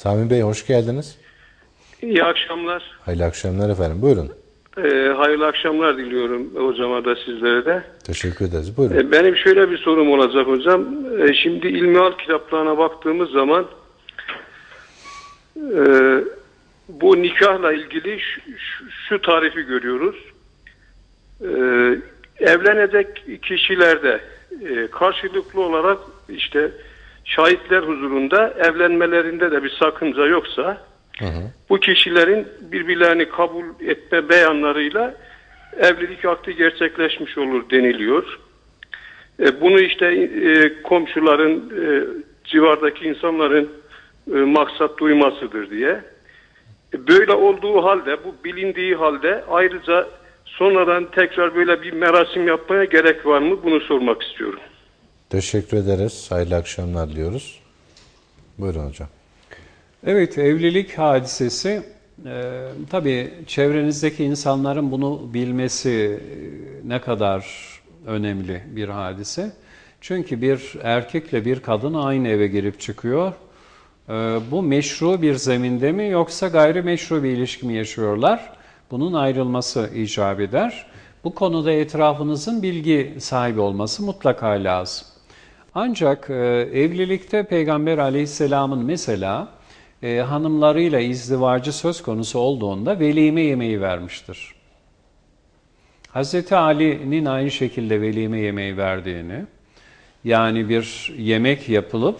Sami Bey hoş geldiniz. İyi akşamlar. Hayırlı akşamlar efendim. Buyurun. Ee, hayırlı akşamlar diliyorum hocama da sizlere de. Teşekkür ederiz. Buyurun. Ee, benim şöyle bir sorum olacak hocam. Ee, şimdi ilmihal kitaplarına baktığımız zaman e, bu nikahla ilgili şu, şu, tarifi görüyoruz. Ee, evlenecek kişilerde e, karşılıklı olarak işte şahitler huzurunda evlenmelerinde de bir sakınca yoksa bu kişilerin birbirlerini kabul etme beyanlarıyla evlilik akdi gerçekleşmiş olur deniliyor. E, bunu işte e, komşuların, e, civardaki insanların e, maksat duymasıdır diye. E, böyle olduğu halde, bu bilindiği halde ayrıca sonradan tekrar böyle bir merasim yapmaya gerek var mı? Bunu sormak istiyorum. Teşekkür ederiz. Hayırlı akşamlar diliyoruz. Buyurun hocam. Evet, evlilik hadisesi e, tabii çevrenizdeki insanların bunu bilmesi e, ne kadar önemli bir hadise. Çünkü bir erkekle bir kadın aynı eve girip çıkıyor. E, bu meşru bir zeminde mi yoksa gayrimeşru bir ilişki mi yaşıyorlar? Bunun ayrılması icap eder. Bu konuda etrafınızın bilgi sahibi olması mutlaka lazım. Ancak e, evlilikte Peygamber aleyhisselamın mesela e, hanımlarıyla izdivacı söz konusu olduğunda velime yemeği vermiştir. Hz. Ali'nin aynı şekilde velime yemeği verdiğini, yani bir yemek yapılıp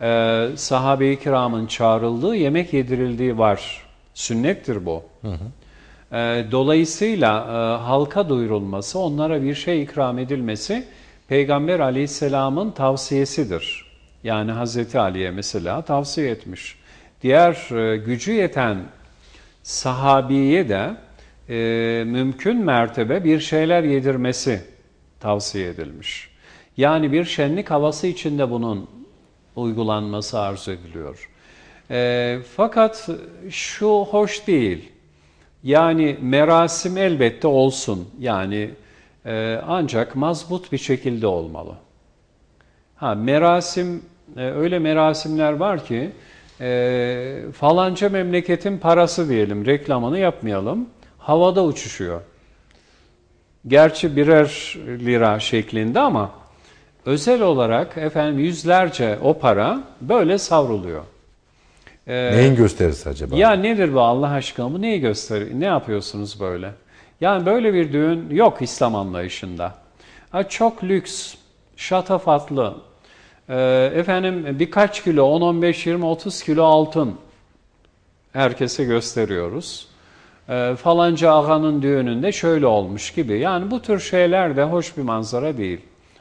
e, sahabe-i kiramın çağrıldığı, yemek yedirildiği var. Sünnettir bu. Hı hı. E, dolayısıyla e, halka duyurulması, onlara bir şey ikram edilmesi Peygamber aleyhisselamın tavsiyesidir. Yani Hz. Ali'ye mesela tavsiye etmiş. Diğer e, gücü yeten sahabiye de e, mümkün mertebe bir şeyler yedirmesi tavsiye edilmiş. Yani bir şenlik havası içinde bunun uygulanması arzu ediliyor. E, fakat şu hoş değil. Yani merasim elbette olsun. Yani e, ancak mazbut bir şekilde olmalı. Ha merasim e, öyle merasimler var ki e, falanca memleketin parası diyelim reklamını yapmayalım. Havada uçuşuyor. Gerçi birer lira şeklinde ama özel olarak efendim yüzlerce o para böyle savruluyor. Ee, Neyin gösterisi acaba? Ya nedir bu Allah aşkına bu neyi gösteriyor? Ne yapıyorsunuz böyle? Yani böyle bir düğün yok İslam anlayışında. Çok lüks, şatafatlı, ee, efendim birkaç kilo, 10, 15, 20, 30 kilo altın herkese gösteriyoruz. Ee, falanca ağanın düğününde şöyle olmuş gibi. Yani bu tür şeyler de hoş bir manzara değil.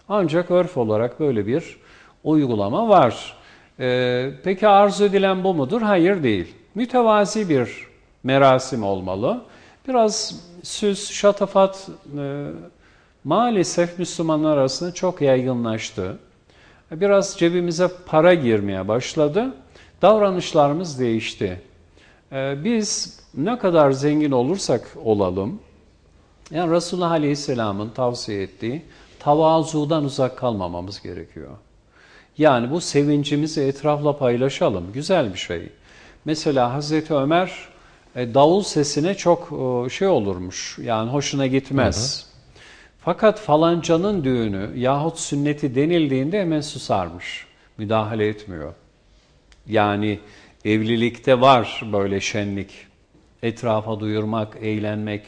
Ancak örf olarak böyle bir uygulama var. Ee, peki arzu edilen bu mudur? Hayır değil. Mütevazi bir merasim olmalı. Biraz süs, şatafat e, maalesef Müslümanlar arasında çok yaygınlaştı. Biraz cebimize para girmeye başladı. Davranışlarımız değişti. Ee, biz ne kadar zengin olursak olalım, yani Resulullah Aleyhisselam'ın tavsiye ettiği tavazudan uzak kalmamamız gerekiyor. Yani bu sevincimizi etrafla paylaşalım. Güzel bir şey. Mesela Hazreti Ömer e, davul sesine çok e, şey olurmuş. Yani hoşuna gitmez. Hı hı. Fakat falancanın düğünü yahut sünneti denildiğinde hemen susarmış. Müdahale etmiyor. Yani evlilikte var böyle şenlik. Etrafa duyurmak, eğlenmek.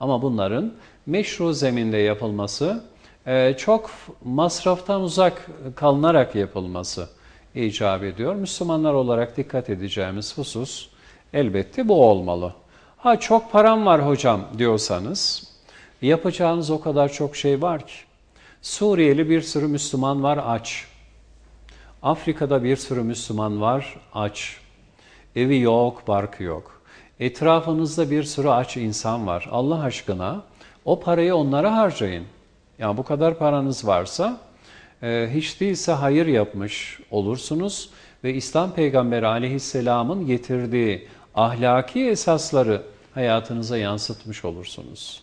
Ama bunların meşru zeminde yapılması, e, çok masraftan uzak kalınarak yapılması icap ediyor. Müslümanlar olarak dikkat edeceğimiz husus elbette bu olmalı. Ha çok param var hocam diyorsanız Yapacağınız o kadar çok şey var ki. Suriyeli bir sürü Müslüman var aç. Afrika'da bir sürü Müslüman var aç. Evi yok, barkı yok. Etrafınızda bir sürü aç insan var. Allah aşkına o parayı onlara harcayın. Yani bu kadar paranız varsa e, hiç değilse hayır yapmış olursunuz ve İslam Peygamberi aleyhisselamın getirdiği ahlaki esasları hayatınıza yansıtmış olursunuz.